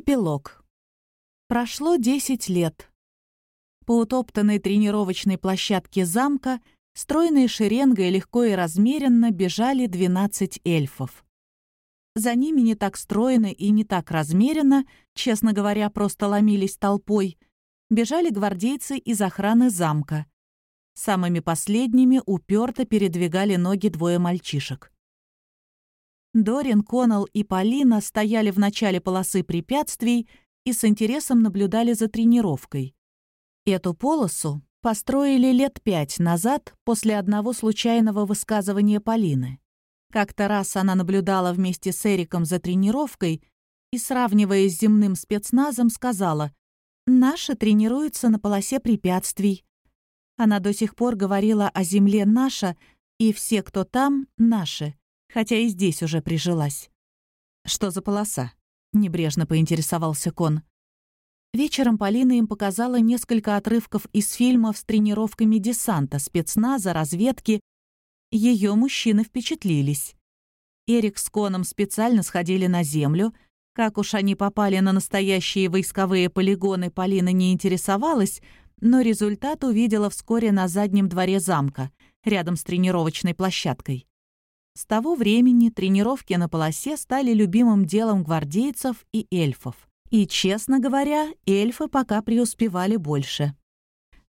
Эпилог. Прошло 10 лет. По утоптанной тренировочной площадке замка стройной шеренгой легко и размеренно бежали 12 эльфов. За ними не так стройно и не так размеренно, честно говоря, просто ломились толпой, бежали гвардейцы из охраны замка. Самыми последними уперто передвигали ноги двое мальчишек. Дорин, Коннелл и Полина стояли в начале полосы препятствий и с интересом наблюдали за тренировкой. Эту полосу построили лет пять назад после одного случайного высказывания Полины. Как-то раз она наблюдала вместе с Эриком за тренировкой и, сравнивая с земным спецназом, сказала «Наши тренируются на полосе препятствий». Она до сих пор говорила о земле «наша», и все, кто там, «наши», хотя и здесь уже прижилась. «Что за полоса?» — небрежно поинтересовался Кон. Вечером Полина им показала несколько отрывков из фильмов с тренировками десанта, спецназа, разведки. Ее мужчины впечатлились. Эрик с Коном специально сходили на землю. Как уж они попали на настоящие войсковые полигоны, Полина не интересовалась, но результат увидела вскоре на заднем дворе замка, рядом с тренировочной площадкой. С того времени тренировки на полосе стали любимым делом гвардейцев и эльфов. И, честно говоря, эльфы пока преуспевали больше.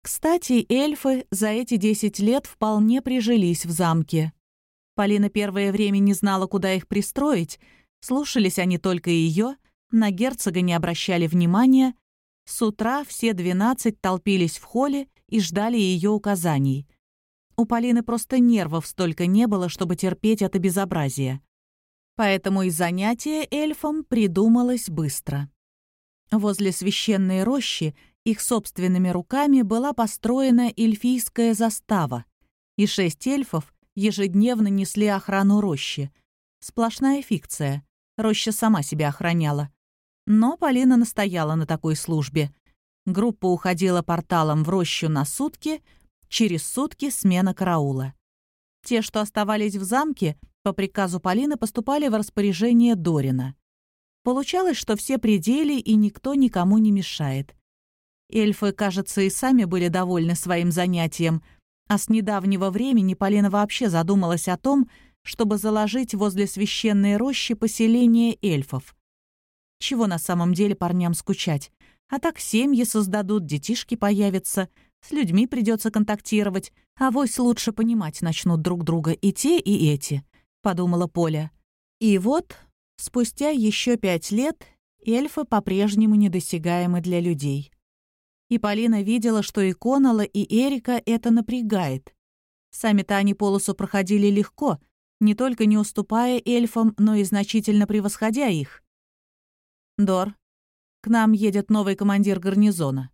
Кстати, эльфы за эти 10 лет вполне прижились в замке. Полина первое время не знала, куда их пристроить, слушались они только ее, на герцога не обращали внимания. С утра все 12 толпились в холле и ждали ее указаний — у Полины просто нервов столько не было, чтобы терпеть это безобразие. Поэтому и занятие эльфам придумалось быстро. Возле священной рощи их собственными руками была построена эльфийская застава, и шесть эльфов ежедневно несли охрану рощи. Сплошная фикция. Роща сама себя охраняла. Но Полина настояла на такой службе. Группа уходила порталом в рощу на сутки — Через сутки смена караула. Те, что оставались в замке, по приказу Полины поступали в распоряжение Дорина. Получалось, что все пределы и никто никому не мешает. Эльфы, кажется, и сами были довольны своим занятием, а с недавнего времени Полина вообще задумалась о том, чтобы заложить возле священной рощи поселение эльфов. Чего на самом деле парням скучать? А так семьи создадут, детишки появятся — с людьми придется контактировать, а вось лучше понимать начнут друг друга и те, и эти», — подумала Поля. И вот, спустя еще пять лет, эльфы по-прежнему недосягаемы для людей. И Полина видела, что и Конала, и Эрика это напрягает. Сами-то они полосу проходили легко, не только не уступая эльфам, но и значительно превосходя их. «Дор, к нам едет новый командир гарнизона.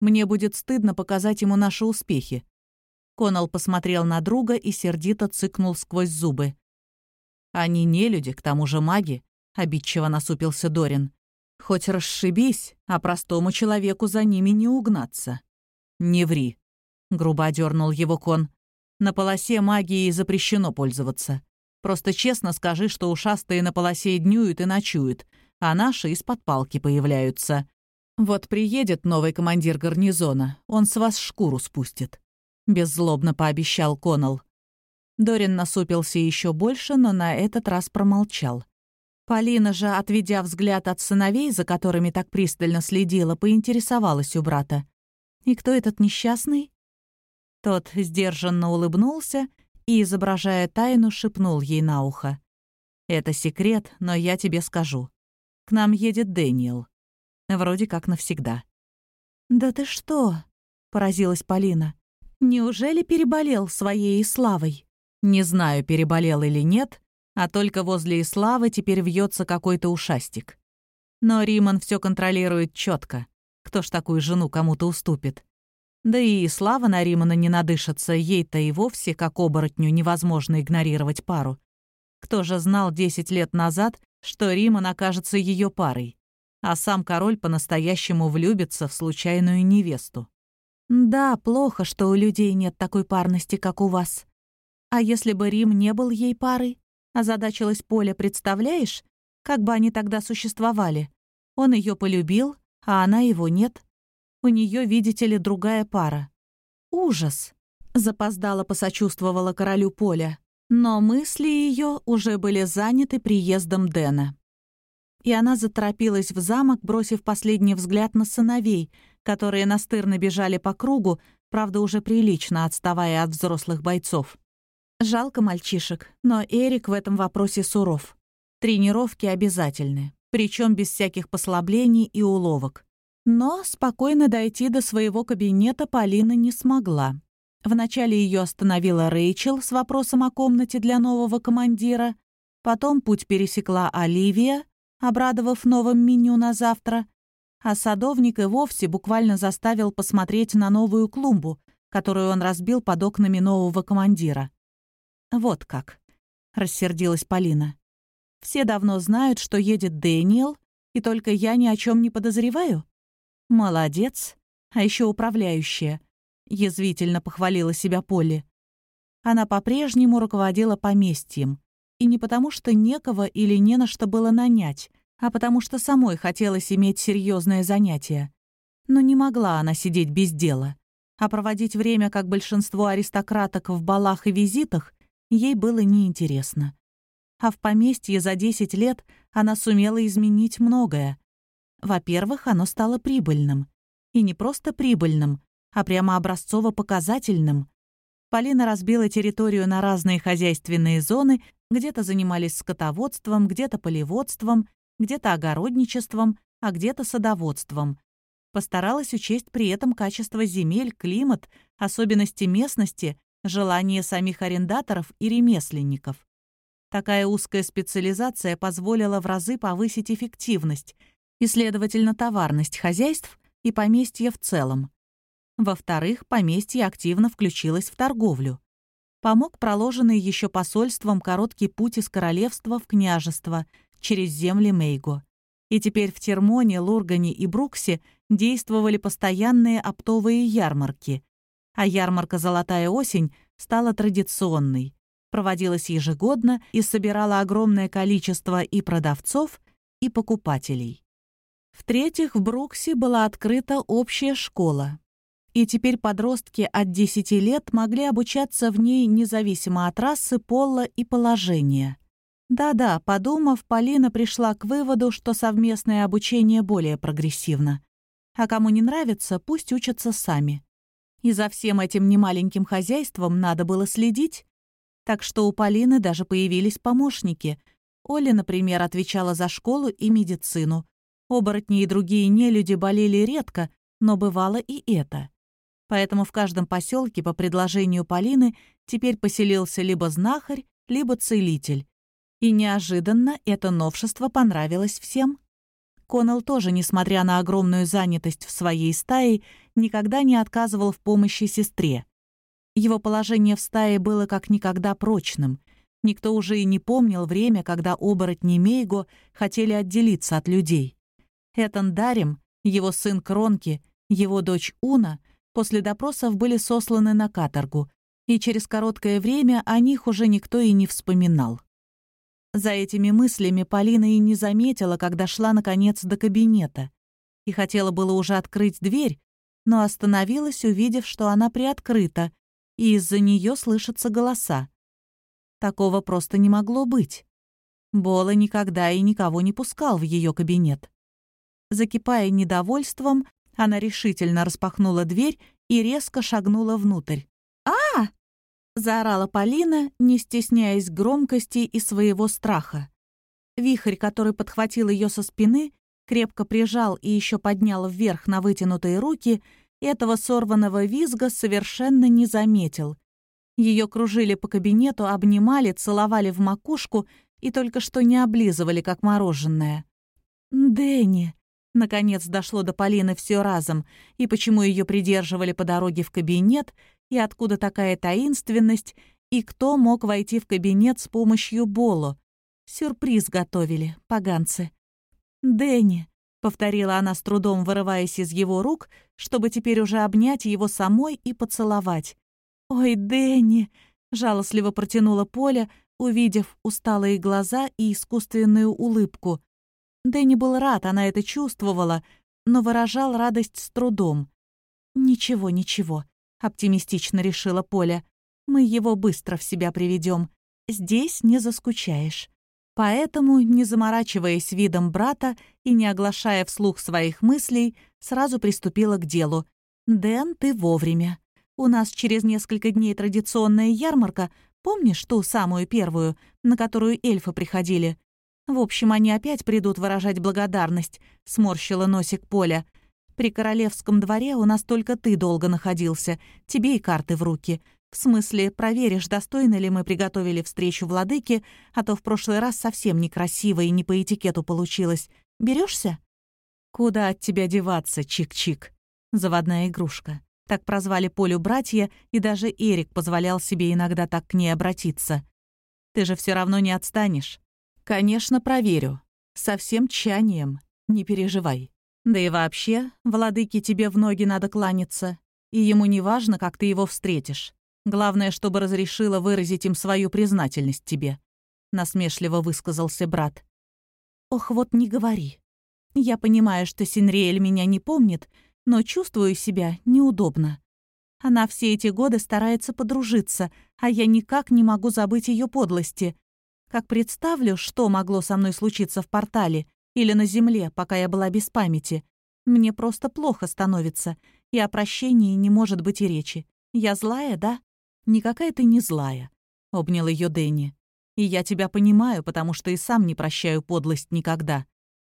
Мне будет стыдно показать ему наши успехи». Конал посмотрел на друга и сердито цыкнул сквозь зубы. «Они не люди, к тому же маги», — обидчиво насупился Дорин. «Хоть расшибись, а простому человеку за ними не угнаться». «Не ври», — грубо одернул его кон. «На полосе магии запрещено пользоваться. Просто честно скажи, что ушастые на полосе днюют и ночуют, а наши из-под палки появляются. «Вот приедет новый командир гарнизона, он с вас шкуру спустит», — беззлобно пообещал Коннелл. Дорин насупился еще больше, но на этот раз промолчал. Полина же, отведя взгляд от сыновей, за которыми так пристально следила, поинтересовалась у брата. «И кто этот несчастный?» Тот сдержанно улыбнулся и, изображая тайну, шепнул ей на ухо. «Это секрет, но я тебе скажу. К нам едет Дэниел. Вроде как навсегда. «Да ты что?» — поразилась Полина. «Неужели переболел своей славой?» «Не знаю, переболел или нет, а только возле Иславы теперь вьется какой-то ушастик. Но Риман все контролирует четко. Кто ж такую жену кому-то уступит? Да и Слава на Римана не надышится, ей-то и вовсе, как оборотню, невозможно игнорировать пару. Кто же знал десять лет назад, что Риман окажется ее парой? А сам король по-настоящему влюбится в случайную невесту. «Да, плохо, что у людей нет такой парности, как у вас. А если бы Рим не был ей парой?» Озадачилась Поля, представляешь? Как бы они тогда существовали? Он ее полюбил, а она его нет. У нее, видите ли, другая пара. Ужас! Запоздало посочувствовала королю Поля. Но мысли ее уже были заняты приездом Дэна. И она заторопилась в замок, бросив последний взгляд на сыновей, которые настырно бежали по кругу, правда, уже прилично отставая от взрослых бойцов. Жалко мальчишек, но Эрик в этом вопросе суров. Тренировки обязательны, причем без всяких послаблений и уловок. Но спокойно дойти до своего кабинета Полина не смогла. Вначале ее остановила Рэйчел с вопросом о комнате для нового командира, потом путь пересекла Оливия, обрадовав новым меню на завтра, а садовник и вовсе буквально заставил посмотреть на новую клумбу, которую он разбил под окнами нового командира. «Вот как», — рассердилась Полина. «Все давно знают, что едет Дэниел, и только я ни о чем не подозреваю? Молодец. А еще управляющая. Язвительно похвалила себя Полли. Она по-прежнему руководила поместьем. И не потому, что некого или не на что было нанять, а потому что самой хотелось иметь серьезное занятие. Но не могла она сидеть без дела. А проводить время, как большинство аристократок в балах и визитах, ей было неинтересно. А в поместье за 10 лет она сумела изменить многое. Во-первых, оно стало прибыльным. И не просто прибыльным, а прямо образцово-показательным. Полина разбила территорию на разные хозяйственные зоны, где-то занимались скотоводством, где-то полеводством, где-то огородничеством, а где-то садоводством. Постаралась учесть при этом качество земель, климат, особенности местности, желания самих арендаторов и ремесленников. Такая узкая специализация позволила в разы повысить эффективность и, следовательно, товарность хозяйств и поместья в целом. Во-вторых, поместье активно включилось в торговлю. Помог проложенный еще посольством короткий путь из королевства в княжество через земли Мейго. И теперь в Термоне, Лургане и Бруксе действовали постоянные оптовые ярмарки. А ярмарка «Золотая осень» стала традиционной. Проводилась ежегодно и собирала огромное количество и продавцов, и покупателей. В-третьих, в Бруксе была открыта общая школа, и теперь подростки от 10 лет могли обучаться в ней независимо от расы, пола и положения. Да-да, подумав, Полина пришла к выводу, что совместное обучение более прогрессивно. А кому не нравится, пусть учатся сами. И за всем этим немаленьким хозяйством надо было следить. Так что у Полины даже появились помощники. Оля, например, отвечала за школу и медицину. Оборотни и другие нелюди болели редко, но бывало и это. Поэтому в каждом поселке по предложению Полины теперь поселился либо знахарь, либо целитель. И неожиданно это новшество понравилось всем. Коннелл тоже, несмотря на огромную занятость в своей стае, никогда не отказывал в помощи сестре. Его положение в стае было как никогда прочным. Никто уже и не помнил время, когда оборотни Мейго хотели отделиться от людей. Этан Дарим, его сын Кронки, его дочь Уна — после допросов были сосланы на каторгу, и через короткое время о них уже никто и не вспоминал. За этими мыслями Полина и не заметила, когда шла, наконец, до кабинета. И хотела было уже открыть дверь, но остановилась, увидев, что она приоткрыта, и из-за нее слышатся голоса. Такого просто не могло быть. Бола никогда и никого не пускал в ее кабинет. Закипая недовольством, она решительно распахнула дверь и резко шагнула внутрь. а заорала Полина, не стесняясь громкости и своего страха. Вихрь, который подхватил ее со спины, крепко прижал и еще поднял вверх на вытянутые руки, этого сорванного визга совершенно не заметил. Ее кружили по кабинету, обнимали, целовали в макушку и только что не облизывали, как мороженое. «Дэнни!» Наконец дошло до Полины все разом, и почему ее придерживали по дороге в кабинет, и откуда такая таинственность, и кто мог войти в кабинет с помощью Боло. Сюрприз готовили, поганцы. «Дэнни», — повторила она с трудом, вырываясь из его рук, чтобы теперь уже обнять его самой и поцеловать. «Ой, Дэнни», — жалостливо протянула Поля, увидев усталые глаза и искусственную улыбку. Дэнни был рад, она это чувствовала, но выражал радость с трудом. «Ничего, ничего», — оптимистично решила Поля. «Мы его быстро в себя приведем. Здесь не заскучаешь». Поэтому, не заморачиваясь видом брата и не оглашая вслух своих мыслей, сразу приступила к делу. «Дэн, ты вовремя. У нас через несколько дней традиционная ярмарка, помнишь ту самую первую, на которую эльфы приходили? В общем, они опять придут выражать благодарность», — сморщила носик Поля. «При королевском дворе у нас только ты долго находился, тебе и карты в руки. В смысле, проверишь, достойно ли мы приготовили встречу владыки, а то в прошлый раз совсем некрасиво и не по этикету получилось. Берешься? Куда от тебя деваться, чик-чик? Заводная игрушка. Так прозвали Полю братья, и даже Эрик позволял себе иногда так к ней обратиться. Ты же все равно не отстанешь. Конечно, проверю. Со всем. Не переживай. Да и вообще, владыке тебе в ноги надо кланяться. И ему не важно, как ты его встретишь. Главное, чтобы разрешила выразить им свою признательность тебе», — насмешливо высказался брат. «Ох, вот не говори. Я понимаю, что Синриэль меня не помнит, но чувствую себя неудобно. Она все эти годы старается подружиться, а я никак не могу забыть ее подлости. Как представлю, что могло со мной случиться в портале или на земле, пока я была без памяти, мне просто плохо становится, и о прощении не может быть и речи. Я злая, да?» «Никакая ты не злая», — обнял ее Дэнни. «И я тебя понимаю, потому что и сам не прощаю подлость никогда.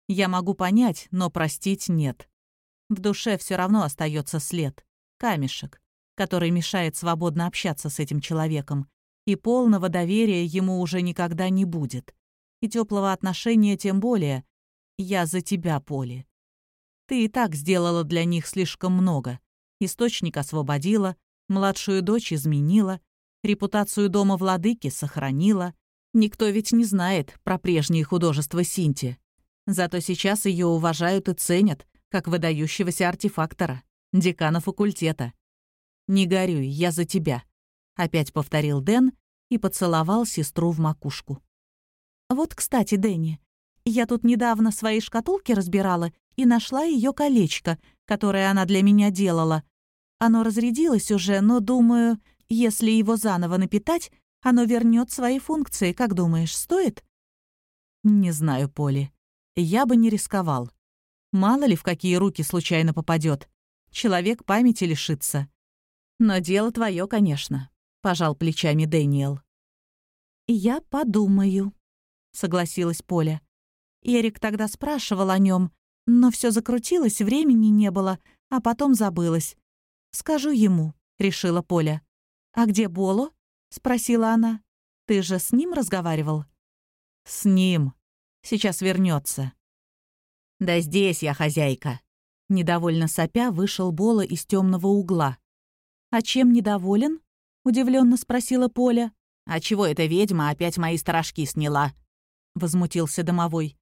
Я могу понять, но простить нет. В душе все равно остается след, камешек, который мешает свободно общаться с этим человеком, и полного доверия ему уже никогда не будет. И теплого отношения тем более. Я за тебя, Поли. Ты и так сделала для них слишком много. Источник освободила, Младшую дочь изменила, репутацию дома владыки сохранила. Никто ведь не знает про прежние художества Синти. Зато сейчас ее уважают и ценят, как выдающегося артефактора, декана факультета. «Не горюй, я за тебя», — опять повторил Дэн и поцеловал сестру в макушку. «Вот, кстати, Дэнни, я тут недавно свои шкатулки разбирала и нашла ее колечко, которое она для меня делала. Оно разрядилось уже, но, думаю, если его заново напитать, оно вернет свои функции. Как думаешь, стоит? Не знаю, Поли. Я бы не рисковал. Мало ли, в какие руки случайно попадет. Человек памяти лишится. Но дело твое, конечно, пожал плечами Дэниел. Я подумаю, согласилась Поля. Эрик тогда спрашивал о нем, но все закрутилось, времени не было, а потом забылось. «Скажу ему», — решила Поля. «А где Боло?» — спросила она. «Ты же с ним разговаривал?» «С ним. Сейчас вернется. «Да здесь я хозяйка». Недовольно сопя вышел Боло из темного угла. «А чем недоволен?» — удивленно спросила Поля. «А чего эта ведьма опять мои сторожки сняла?» — возмутился домовой.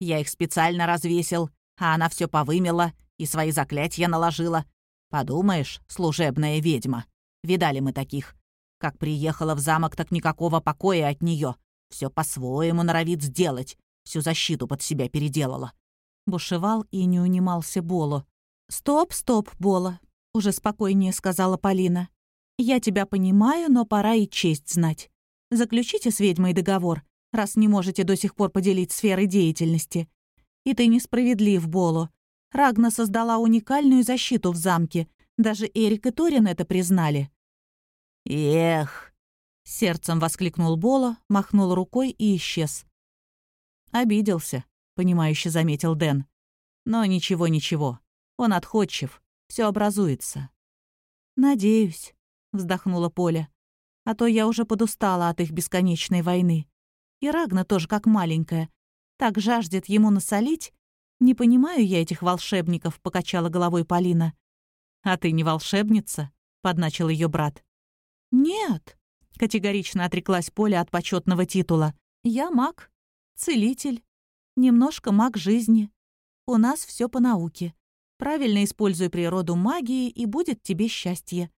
«Я их специально развесил, а она все повымела и свои заклятия наложила. Подумаешь, служебная ведьма. Видали мы таких. Как приехала в замок, так никакого покоя от нее. Все по-своему норовит сделать. Всю защиту под себя переделала. Бушевал и не унимался Боло. «Стоп, стоп, Бола», — уже спокойнее сказала Полина. «Я тебя понимаю, но пора и честь знать. Заключите с ведьмой договор, раз не можете до сих пор поделить сферы деятельности. И ты несправедлив, Боло. Рагна создала уникальную защиту в замке. Даже Эрик и Торин это признали. «Эх!» — сердцем воскликнул Бола, махнул рукой и исчез. «Обиделся», — понимающе заметил Дэн. «Но ничего-ничего. Он отходчив. Все образуется». «Надеюсь», — вздохнула Поля. «А то я уже подустала от их бесконечной войны. И Рагна тоже как маленькая. Так жаждет ему насолить, «Не понимаю я этих волшебников», — покачала головой Полина. «А ты не волшебница?» — подначил ее брат. «Нет», — категорично отреклась Поля от почетного титула. «Я маг, целитель, немножко маг жизни. У нас все по науке. Правильно используй природу магии, и будет тебе счастье».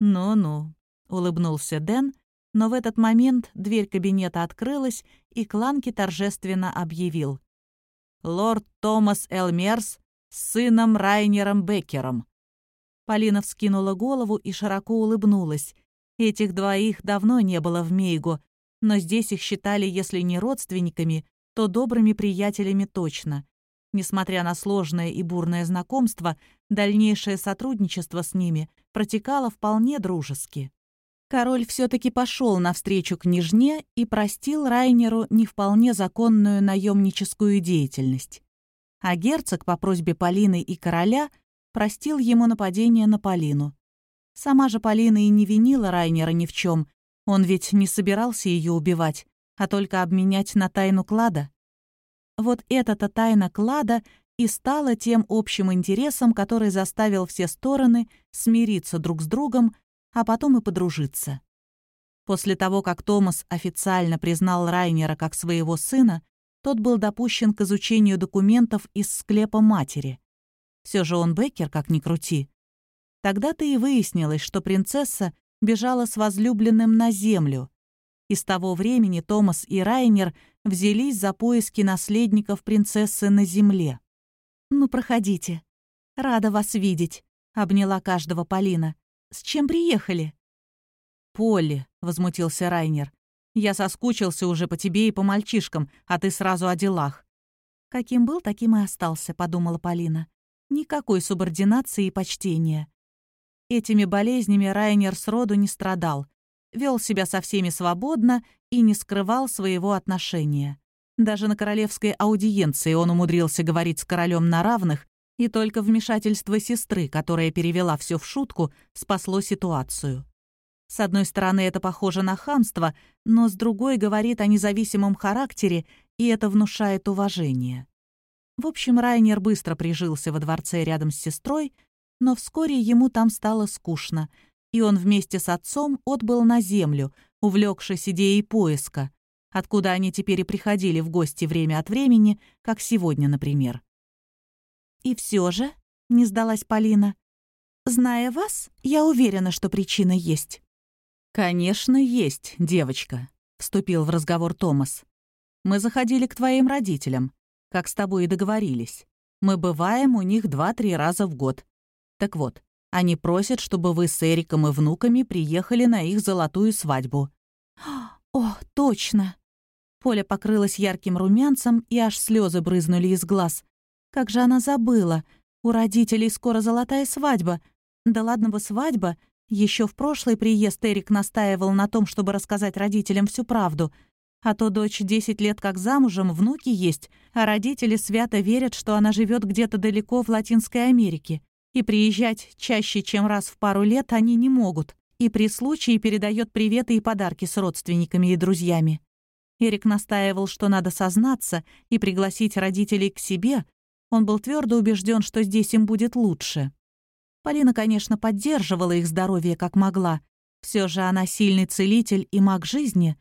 «Ну-ну», — улыбнулся Дэн, но в этот момент дверь кабинета открылась, и Кланки торжественно объявил. лорд Томас Элмерс с сыном Райнером Беккером». Полина вскинула голову и широко улыбнулась. Этих двоих давно не было в Мейго, но здесь их считали, если не родственниками, то добрыми приятелями точно. Несмотря на сложное и бурное знакомство, дальнейшее сотрудничество с ними протекало вполне дружески. Король все-таки пошел навстречу княжне и простил Райнеру не вполне законную наемническую деятельность. А герцог по просьбе Полины и короля простил ему нападение на Полину. Сама же Полина и не винила Райнера ни в чем, он ведь не собирался ее убивать, а только обменять на тайну клада. Вот эта-то тайна клада и стала тем общим интересом, который заставил все стороны смириться друг с другом, а потом и подружиться. После того, как Томас официально признал Райнера как своего сына, тот был допущен к изучению документов из склепа матери. Все же он Беккер, как ни крути. Тогда-то и выяснилось, что принцесса бежала с возлюбленным на землю, и с того времени Томас и Райнер взялись за поиски наследников принцессы на земле. «Ну, проходите. Рада вас видеть», — обняла каждого Полина. «С чем приехали?» «Полли», — возмутился Райнер. «Я соскучился уже по тебе и по мальчишкам, а ты сразу о делах». «Каким был, таким и остался», — подумала Полина. «Никакой субординации и почтения». Этими болезнями Райнер сроду не страдал вел себя со всеми свободно и не скрывал своего отношения. Даже на королевской аудиенции он умудрился говорить с королем на равных, и только вмешательство сестры, которая перевела все в шутку, спасло ситуацию. С одной стороны, это похоже на хамство, но с другой говорит о независимом характере, и это внушает уважение. В общем, Райнер быстро прижился во дворце рядом с сестрой, но вскоре ему там стало скучно, и он вместе с отцом отбыл на землю, увлекшись идеей поиска, откуда они теперь и приходили в гости время от времени, как сегодня, например. «И все же», — не сдалась Полина, — «зная вас, я уверена, что причина есть». «Конечно, есть, девочка», — вступил в разговор Томас. «Мы заходили к твоим родителям, как с тобой и договорились. Мы бываем у них два-три раза в год. Так вот, они просят, чтобы вы с Эриком и внуками приехали на их золотую свадьбу». «О, точно!» Поля покрылась ярким румянцем, и аж слезы брызнули из глаз. Как же она забыла! У родителей скоро золотая свадьба. Да ладно бы свадьба. Еще в прошлый приезд Эрик настаивал на том, чтобы рассказать родителям всю правду. А то дочь 10 лет как замужем, внуки есть, а родители свято верят, что она живет где-то далеко в Латинской Америке и приезжать чаще, чем раз в пару лет они не могут, и при случае передает приветы и подарки с родственниками и друзьями. Эрик настаивал, что надо сознаться и пригласить родителей к себе. Он был твердо убежден, что здесь им будет лучше. Полина, конечно, поддерживала их здоровье как могла. Все же она сильный целитель и маг жизни,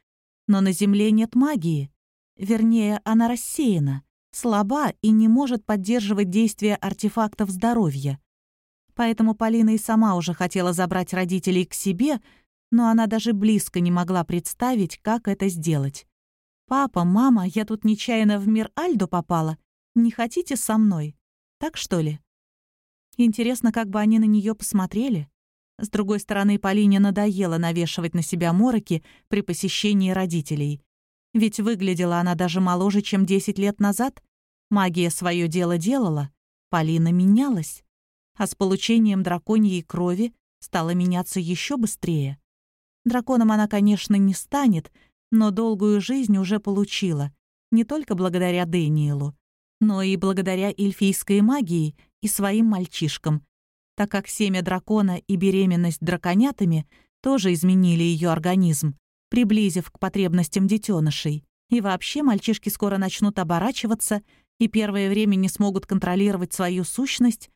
но на Земле нет магии. Вернее, она рассеяна, слаба и не может поддерживать действие артефактов здоровья. Поэтому Полина и сама уже хотела забрать родителей к себе, но она даже близко не могла представить, как это сделать. «Папа, мама, я тут нечаянно в мир Альдо попала. Не хотите со мной? Так что ли?» Интересно, как бы они на нее посмотрели. С другой стороны, Полине надоело навешивать на себя мороки при посещении родителей. Ведь выглядела она даже моложе, чем 10 лет назад. Магия свое дело делала. Полина менялась а с получением драконьей крови стала меняться еще быстрее. Драконом она, конечно, не станет, но долгую жизнь уже получила, не только благодаря Дэниелу, но и благодаря эльфийской магии и своим мальчишкам, так как семя дракона и беременность драконятами тоже изменили ее организм, приблизив к потребностям детенышей. И вообще мальчишки скоро начнут оборачиваться и первое время не смогут контролировать свою сущность,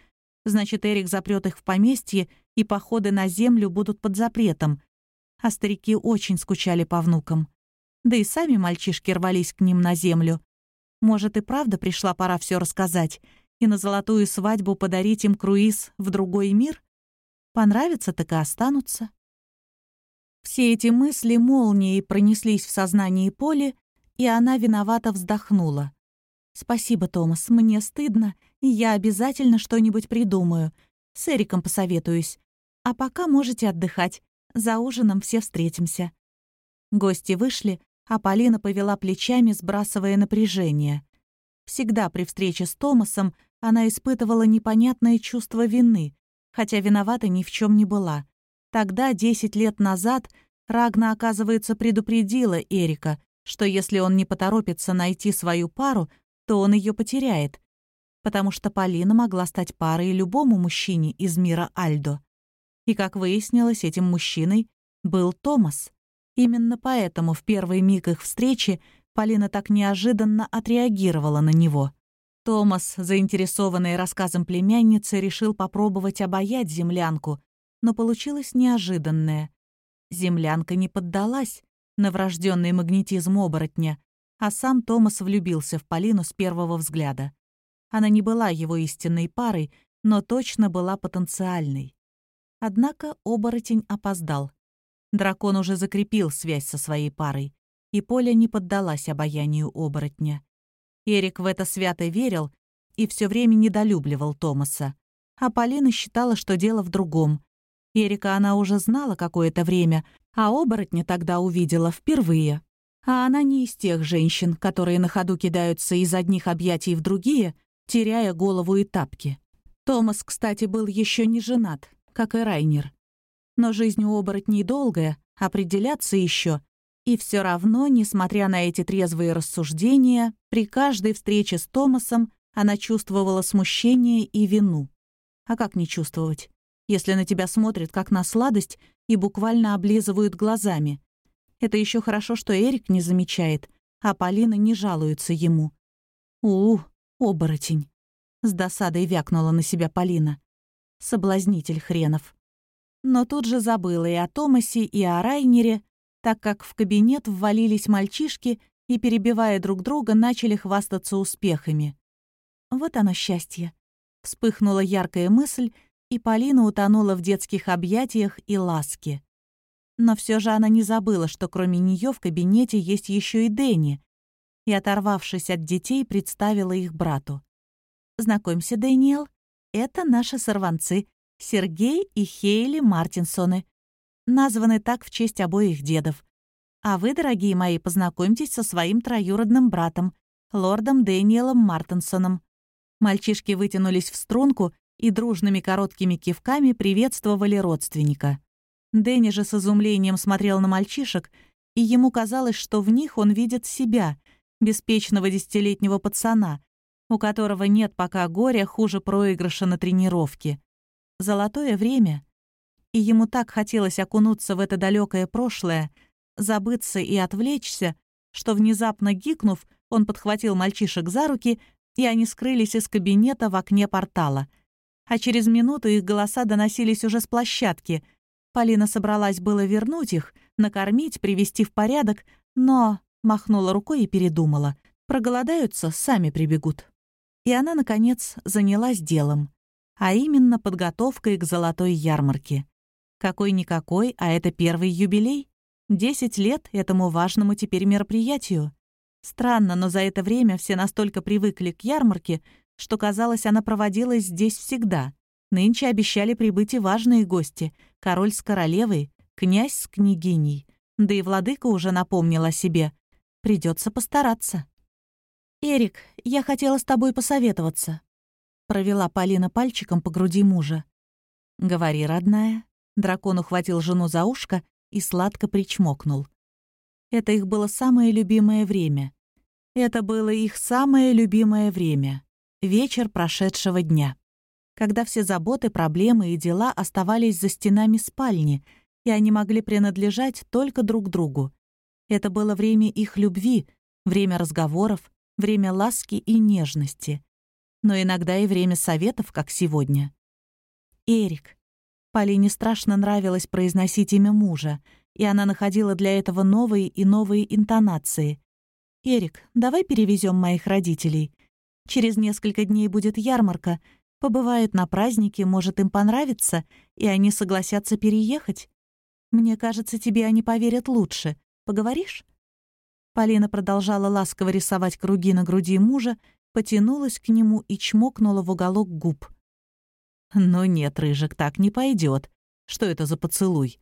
Значит, Эрик запрет их в поместье, и походы на землю будут под запретом. А старики очень скучали по внукам. Да и сами мальчишки рвались к ним на землю. Может, и правда пришла пора все рассказать, и на золотую свадьбу подарить им круиз в другой мир? Понравится, так и останутся. Все эти мысли молнией пронеслись в сознании Поли, и она виновато вздохнула. «Спасибо, Томас, мне стыдно, и я обязательно что-нибудь придумаю. С Эриком посоветуюсь. А пока можете отдыхать. За ужином все встретимся». Гости вышли, а Полина повела плечами, сбрасывая напряжение. Всегда при встрече с Томасом она испытывала непонятное чувство вины, хотя виновата ни в чем не была. Тогда, десять лет назад, Рагна, оказывается, предупредила Эрика, что если он не поторопится найти свою пару, то он ее потеряет, потому что Полина могла стать парой любому мужчине из мира Альдо. И, как выяснилось, этим мужчиной был Томас. Именно поэтому в первый миг их встречи Полина так неожиданно отреагировала на него. Томас, заинтересованный рассказом племянницы, решил попробовать обаять землянку, но получилось неожиданное. Землянка не поддалась на врожденный магнетизм оборотня, а сам Томас влюбился в Полину с первого взгляда. Она не была его истинной парой, но точно была потенциальной. Однако оборотень опоздал. Дракон уже закрепил связь со своей парой, и Поля не поддалась обаянию оборотня. Эрик в это свято верил и все время недолюбливал Томаса. А Полина считала, что дело в другом. Эрика она уже знала какое-то время, а оборотня тогда увидела впервые. А она не из тех женщин, которые на ходу кидаются из одних объятий в другие, теряя голову и тапки. Томас, кстати, был еще не женат, как и Райнер. Но жизнь у оборотней долгая, определяться еще. И все равно, несмотря на эти трезвые рассуждения, при каждой встрече с Томасом она чувствовала смущение и вину. А как не чувствовать, если на тебя смотрят как на сладость и буквально облизывают глазами? Это еще хорошо, что Эрик не замечает, а Полина не жалуется ему. у оборотень!» С досадой вякнула на себя Полина. Соблазнитель хренов. Но тут же забыла и о Томасе, и о Райнере, так как в кабинет ввалились мальчишки и, перебивая друг друга, начали хвастаться успехами. Вот оно счастье. Вспыхнула яркая мысль, и Полина утонула в детских объятиях и ласке. Но все же она не забыла, что кроме нее в кабинете есть еще и Дэнни, и, оторвавшись от детей, представила их брату. «Знакомься, Дэниел, это наши сорванцы, Сергей и Хейли Мартинсоны, названы так в честь обоих дедов. А вы, дорогие мои, познакомьтесь со своим троюродным братом, лордом Дэниелом Мартинсоном». Мальчишки вытянулись в струнку и дружными короткими кивками приветствовали родственника. Дэнни же с изумлением смотрел на мальчишек, и ему казалось, что в них он видит себя, беспечного десятилетнего пацана, у которого нет пока горя хуже проигрыша на тренировке. Золотое время. И ему так хотелось окунуться в это далекое прошлое, забыться и отвлечься, что, внезапно гикнув, он подхватил мальчишек за руки, и они скрылись из кабинета в окне портала. А через минуту их голоса доносились уже с площадки — Полина собралась было вернуть их, накормить, привести в порядок, но махнула рукой и передумала. Проголодаются, сами прибегут. И она, наконец, занялась делом, а именно подготовкой к золотой ярмарке. Какой-никакой, а это первый юбилей. Десять лет этому важному теперь мероприятию. Странно, но за это время все настолько привыкли к ярмарке, что, казалось, она проводилась здесь всегда. Нынче обещали прибыть и важные гости — король с королевой, князь с княгиней. Да и владыка уже напомнил о себе. Придется постараться. «Эрик, я хотела с тобой посоветоваться», — провела Полина пальчиком по груди мужа. «Говори, родная». Дракон ухватил жену за ушко и сладко причмокнул. Это их было самое любимое время. Это было их самое любимое время. Вечер прошедшего дня когда все заботы, проблемы и дела оставались за стенами спальни, и они могли принадлежать только друг другу. Это было время их любви, время разговоров, время ласки и нежности. Но иногда и время советов, как сегодня. Эрик. Полине страшно нравилось произносить имя мужа, и она находила для этого новые и новые интонации. «Эрик, давай перевезем моих родителей. Через несколько дней будет ярмарка, Побывают на празднике, может, им понравится, и они согласятся переехать. Мне кажется, тебе они поверят лучше. Поговоришь?» Полина продолжала ласково рисовать круги на груди мужа, потянулась к нему и чмокнула в уголок губ. «Ну нет, Рыжик, так не пойдет. Что это за поцелуй?»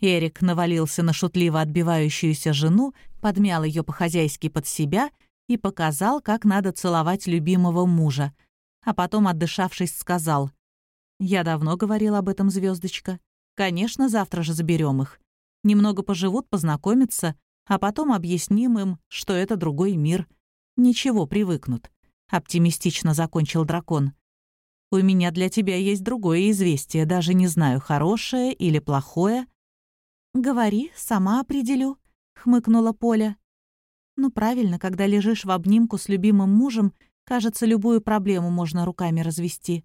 Эрик навалился на шутливо отбивающуюся жену, подмял ее по-хозяйски под себя и показал, как надо целовать любимого мужа. А потом, отдышавшись, сказал, «Я давно говорил об этом, звездочка. Конечно, завтра же заберем их. Немного поживут, познакомятся, а потом объясним им, что это другой мир. Ничего, привыкнут», — оптимистично закончил дракон. «У меня для тебя есть другое известие, даже не знаю, хорошее или плохое». «Говори, сама определю», — хмыкнула Поля. «Ну правильно, когда лежишь в обнимку с любимым мужем, кажется, любую проблему можно руками развести».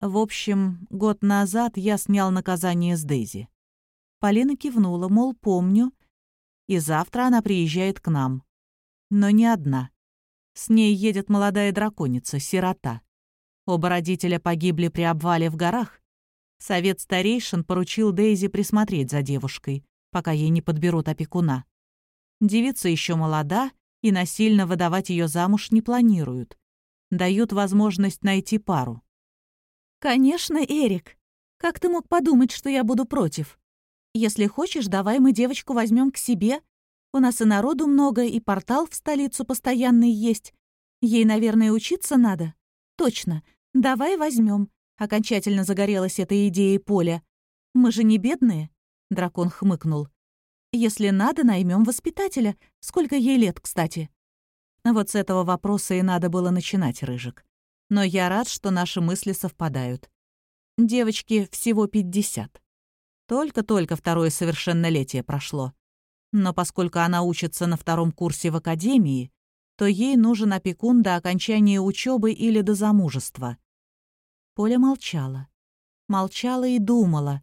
В общем, год назад я снял наказание с Дейзи. Полина кивнула, мол, помню, и завтра она приезжает к нам. Но не одна. С ней едет молодая драконица, сирота. Оба родителя погибли при обвале в горах. Совет старейшин поручил Дейзи присмотреть за девушкой, пока ей не подберут опекуна. Девица еще молода, и насильно выдавать ее замуж не планируют. Дают возможность найти пару. «Конечно, Эрик. Как ты мог подумать, что я буду против? Если хочешь, давай мы девочку возьмем к себе. У нас и народу много, и портал в столицу постоянный есть. Ей, наверное, учиться надо. Точно. Давай возьмем. Окончательно загорелась этой идеей Поля. Мы же не бедные. Дракон хмыкнул. Если надо, наймем воспитателя. Сколько ей лет, кстати? Вот с этого вопроса и надо было начинать, Рыжик но я рад, что наши мысли совпадают. Девочке всего 50. Только-только второе совершеннолетие прошло. Но поскольку она учится на втором курсе в академии, то ей нужен опекун до окончания учебы или до замужества. Поля молчала. Молчала и думала.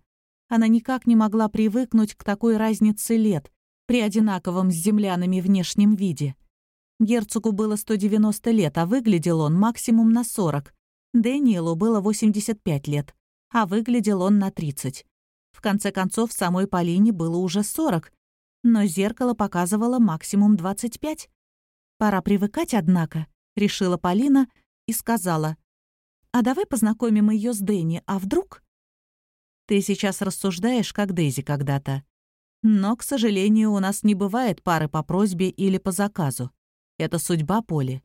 Она никак не могла привыкнуть к такой разнице лет при одинаковом с землянами внешнем виде. Герцогу было 190 лет, а выглядел он максимум на 40. Дэниелу было 85 лет, а выглядел он на 30. В конце концов, самой Полине было уже 40, но зеркало показывало максимум 25. «Пора привыкать, однако», — решила Полина и сказала. «А давай познакомим ее с Дэнни, а вдруг...» «Ты сейчас рассуждаешь, как Дейзи когда-то. Но, к сожалению, у нас не бывает пары по просьбе или по заказу. Это судьба Поли.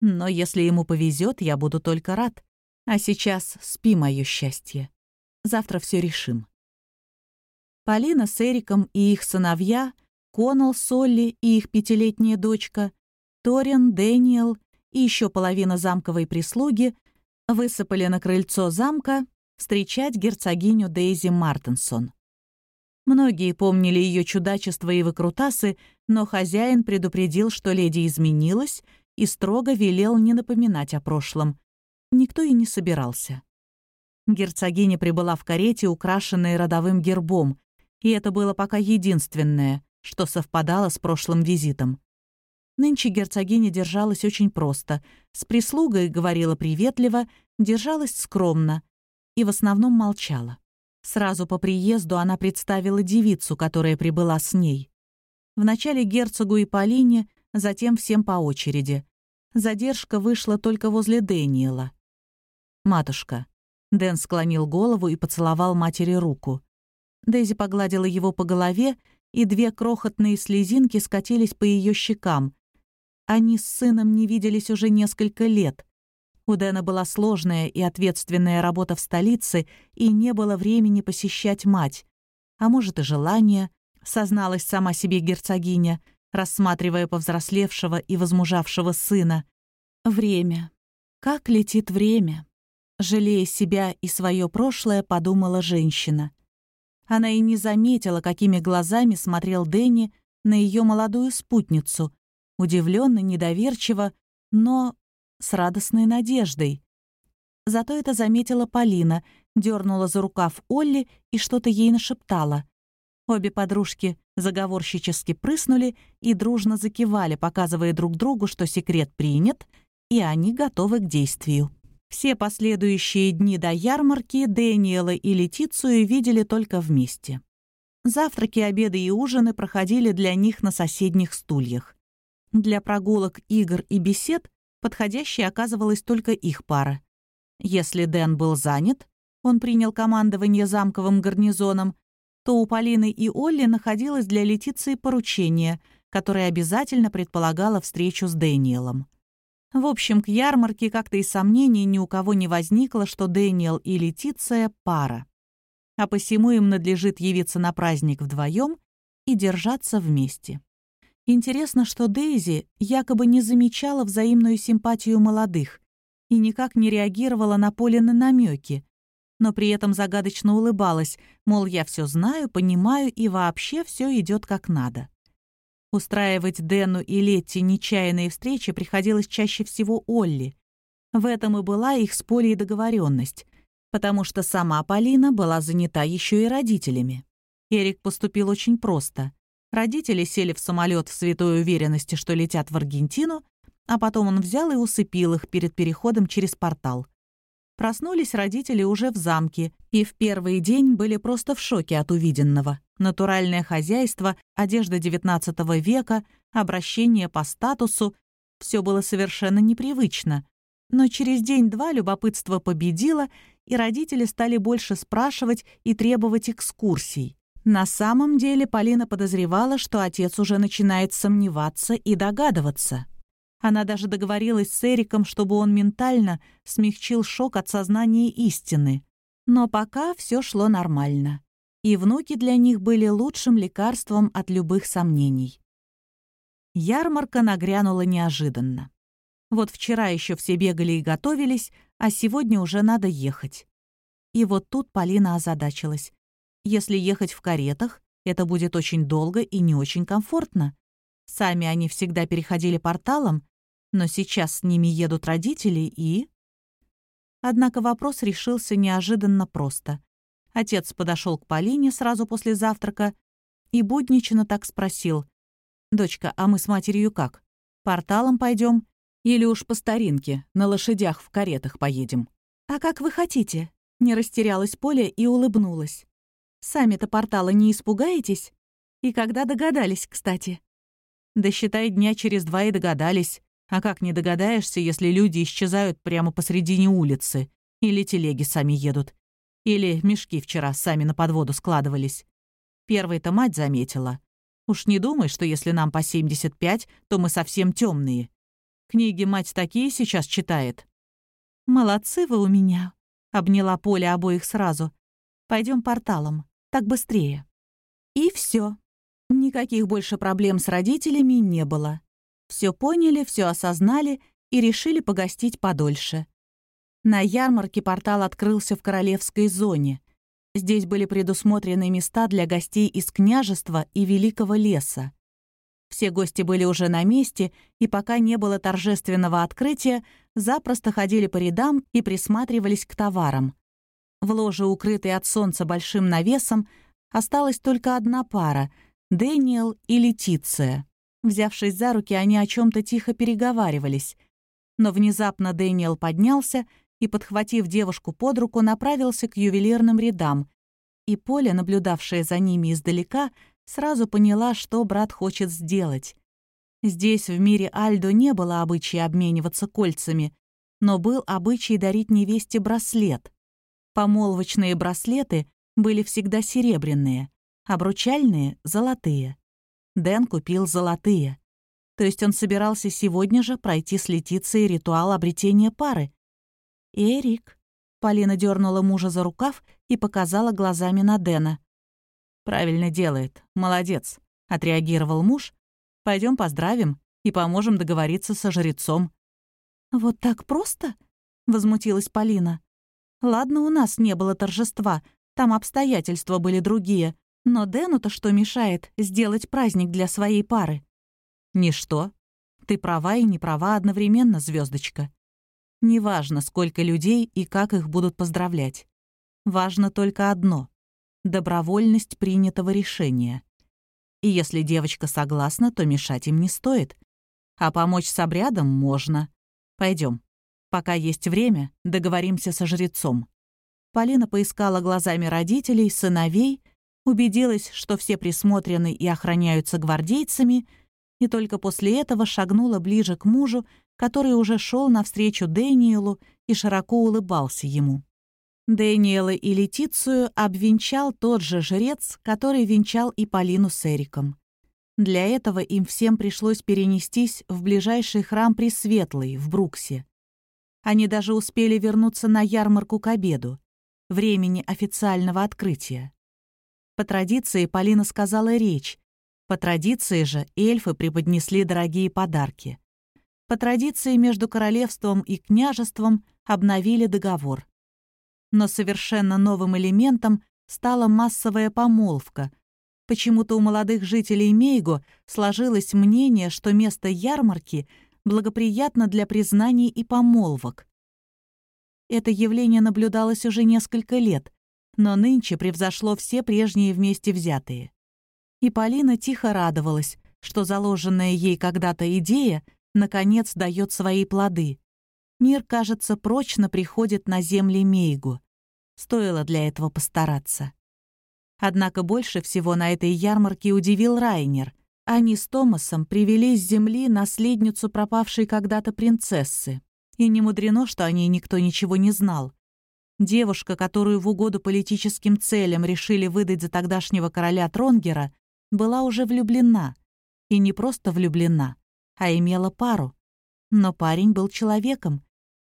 Но если ему повезет, я буду только рад. А сейчас спи, мое счастье. Завтра все решим. Полина с Эриком и их сыновья, Коннелл, Солли и их пятилетняя дочка, Торин, Дэниел и еще половина замковой прислуги высыпали на крыльцо замка встречать герцогиню Дейзи Мартенсон. Многие помнили ее чудачество и выкрутасы, но хозяин предупредил, что леди изменилась, и строго велел не напоминать о прошлом. Никто и не собирался. Герцогиня прибыла в карете, украшенной родовым гербом, и это было пока единственное, что совпадало с прошлым визитом. Нынче герцогиня держалась очень просто, с прислугой говорила приветливо, держалась скромно и в основном молчала. Сразу по приезду она представила девицу, которая прибыла с ней. Вначале герцогу и Полине, затем всем по очереди. Задержка вышла только возле Дэниела. «Матушка». Дэн склонил голову и поцеловал матери руку. Дейзи погладила его по голове, и две крохотные слезинки скатились по ее щекам. Они с сыном не виделись уже несколько лет. У Дэна была сложная и ответственная работа в столице, и не было времени посещать мать. А может, и желание, созналась сама себе герцогиня, рассматривая повзрослевшего и возмужавшего сына. Время. Как летит время. Жалея себя и свое прошлое, подумала женщина. Она и не заметила, какими глазами смотрел Дэнни на ее молодую спутницу, удивленно, недоверчиво, но с радостной надеждой. Зато это заметила Полина, дернула за рукав Олли и что-то ей нашептала. Обе подружки заговорщически прыснули и дружно закивали, показывая друг другу, что секрет принят, и они готовы к действию. Все последующие дни до ярмарки Дэниела и Летицию видели только вместе. Завтраки, обеды и ужины проходили для них на соседних стульях. Для прогулок, игр и бесед Подходящей оказывалась только их пара. Если Дэн был занят, он принял командование замковым гарнизоном, то у Полины и Олли находилось для Летиции поручение, которое обязательно предполагало встречу с Дэниелом. В общем, к ярмарке как-то и сомнений ни у кого не возникло, что Дэниел и Летиция — пара. А посему им надлежит явиться на праздник вдвоем и держаться вместе. Интересно, что Дейзи якобы не замечала взаимную симпатию молодых и никак не реагировала на Полины намеки, но при этом загадочно улыбалась, мол, я все знаю, понимаю и вообще все идет как надо. Устраивать Дэну и Летти нечаянные встречи приходилось чаще всего Олли. В этом и была их с Полей договоренность, потому что сама Полина была занята еще и родителями. Эрик поступил очень просто. Родители сели в самолет в святой уверенности, что летят в Аргентину, а потом он взял и усыпил их перед переходом через портал. Проснулись родители уже в замке и в первый день были просто в шоке от увиденного. Натуральное хозяйство, одежда XIX века, обращение по статусу — все было совершенно непривычно. Но через день-два любопытство победило, и родители стали больше спрашивать и требовать экскурсий. На самом деле Полина подозревала, что отец уже начинает сомневаться и догадываться. Она даже договорилась с Эриком, чтобы он ментально смягчил шок от сознания истины. Но пока все шло нормально. И внуки для них были лучшим лекарством от любых сомнений. Ярмарка нагрянула неожиданно. Вот вчера еще все бегали и готовились, а сегодня уже надо ехать. И вот тут Полина озадачилась. Если ехать в каретах, это будет очень долго и не очень комфортно. Сами они всегда переходили порталом, но сейчас с ними едут родители и... Однако вопрос решился неожиданно просто. Отец подошел к Полине сразу после завтрака и буднично так спросил. «Дочка, а мы с матерью как? Порталом пойдем Или уж по старинке, на лошадях в каретах поедем?» «А как вы хотите?» Не растерялась Поля и улыбнулась. «Сами-то портала не испугаетесь? И когда догадались, кстати?» «Да считай, дня через два и догадались. А как не догадаешься, если люди исчезают прямо посредине улицы? Или телеги сами едут? Или мешки вчера сами на подводу складывались? Первой-то мать заметила. Уж не думай, что если нам по 75, то мы совсем темные. Книги мать такие сейчас читает. «Молодцы вы у меня», — обняла Поля обоих сразу. Пойдем порталом, так быстрее». И все. Никаких больше проблем с родителями не было. Все поняли, все осознали и решили погостить подольше. На ярмарке портал открылся в королевской зоне. Здесь были предусмотрены места для гостей из княжества и великого леса. Все гости были уже на месте, и пока не было торжественного открытия, запросто ходили по рядам и присматривались к товарам. В ложе, укрытой от солнца большим навесом, осталась только одна пара — Дэниел и Летиция. Взявшись за руки, они о чем то тихо переговаривались. Но внезапно Дэниел поднялся и, подхватив девушку под руку, направился к ювелирным рядам. И Поля, наблюдавшая за ними издалека, сразу поняла, что брат хочет сделать. Здесь, в мире Альдо, не было обычая обмениваться кольцами, но был обычай дарить невесте браслет. Помолвочные браслеты были всегда серебряные, обручальные — золотые. Дэн купил золотые. То есть он собирался сегодня же пройти с Летицией ритуал обретения пары. «Эрик», — Полина дернула мужа за рукав и показала глазами на Дэна. «Правильно делает. Молодец», — отреагировал муж. Пойдем поздравим и поможем договориться со жрецом». «Вот так просто?» — возмутилась Полина. «Ладно, у нас не было торжества, там обстоятельства были другие, но Дэну-то что мешает сделать праздник для своей пары? Ничто. Ты права и не права одновременно, звездочка. Неважно, сколько людей и как их будут поздравлять. Важно только одно — добровольность принятого решения. И если девочка согласна, то мешать им не стоит. А помочь с обрядом можно. Пойдем. Пока есть время, договоримся со жрецом. Полина поискала глазами родителей, сыновей убедилась, что все присмотрены и охраняются гвардейцами, и только после этого шагнула ближе к мужу, который уже шел навстречу Дэниелу и широко улыбался ему. Дэниела и Летицию обвенчал тот же жрец, который венчал и Полину с Эриком. Для этого им всем пришлось перенестись в ближайший храм Пресветлый в Бруксе. Они даже успели вернуться на ярмарку к обеду, времени официального открытия. По традиции Полина сказала речь, по традиции же эльфы преподнесли дорогие подарки. По традиции между королевством и княжеством обновили договор. Но совершенно новым элементом стала массовая помолвка. Почему-то у молодых жителей Мейго сложилось мнение, что место ярмарки благоприятно для признаний и помолвок. Это явление наблюдалось уже несколько лет, но нынче превзошло все прежние вместе взятые. И Полина тихо радовалась, что заложенная ей когда-то идея наконец дает свои плоды. Мир, кажется, прочно приходит на земли Мейгу. Стоило для этого постараться. Однако больше всего на этой ярмарке удивил Райнер. Они с Томасом привели с земли наследницу пропавшей когда-то принцессы. И не мудрено, что о ней никто ничего не знал. Девушка, которую в угоду политическим целям решили выдать за тогдашнего короля Тронгера, была уже влюблена. И не просто влюблена, а имела пару. Но парень был человеком,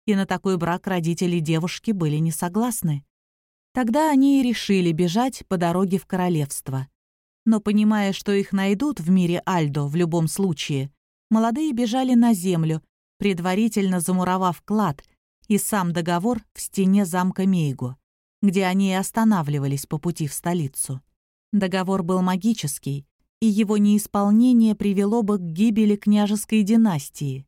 и на такой брак родители девушки были не согласны. Тогда они и решили бежать по дороге в королевство. Но понимая, что их найдут в мире Альдо в любом случае, молодые бежали на землю, предварительно замуровав клад и сам договор в стене замка Мейгу, где они и останавливались по пути в столицу. Договор был магический, и его неисполнение привело бы к гибели княжеской династии.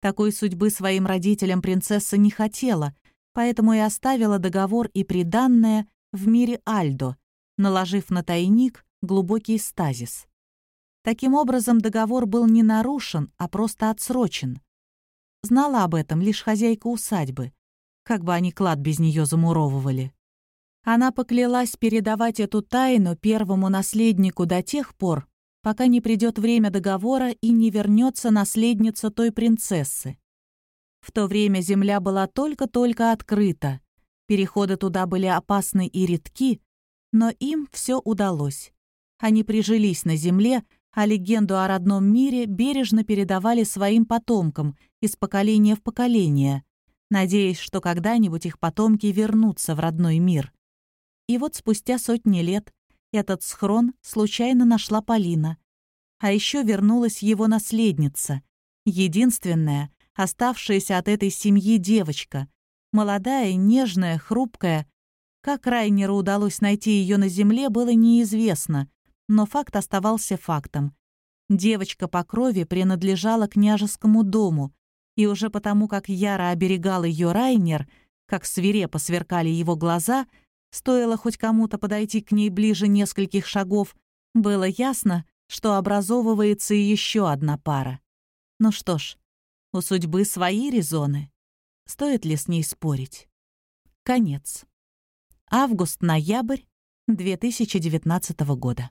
Такой судьбы своим родителям принцесса не хотела, поэтому и оставила договор и приданное в мире Альдо, наложив на тайник глубокий стазис. Таким образом, договор был не нарушен, а просто отсрочен. Знала об этом лишь хозяйка усадьбы, как бы они клад без нее замуровывали. Она поклялась передавать эту тайну первому наследнику до тех пор, пока не придет время договора и не вернется наследница той принцессы. В то время земля была только-только открыта, переходы туда были опасны и редки, но им все удалось. Они прижились на земле, а легенду о родном мире бережно передавали своим потомкам из поколения в поколение, надеясь, что когда-нибудь их потомки вернутся в родной мир. И вот спустя сотни лет этот схрон случайно нашла Полина. А еще вернулась его наследница, единственная, оставшаяся от этой семьи девочка, молодая, нежная, хрупкая. Как Райнеру удалось найти ее на земле, было неизвестно, но факт оставался фактом. Девочка по крови принадлежала княжескому дому, и уже потому, как яро оберегал ее Райнер, как свирепо сверкали его глаза — Стоило хоть кому-то подойти к ней ближе нескольких шагов, было ясно, что образовывается еще одна пара. Ну что ж, у судьбы свои резоны. Стоит ли с ней спорить? Конец. Август-ноябрь 2019 года.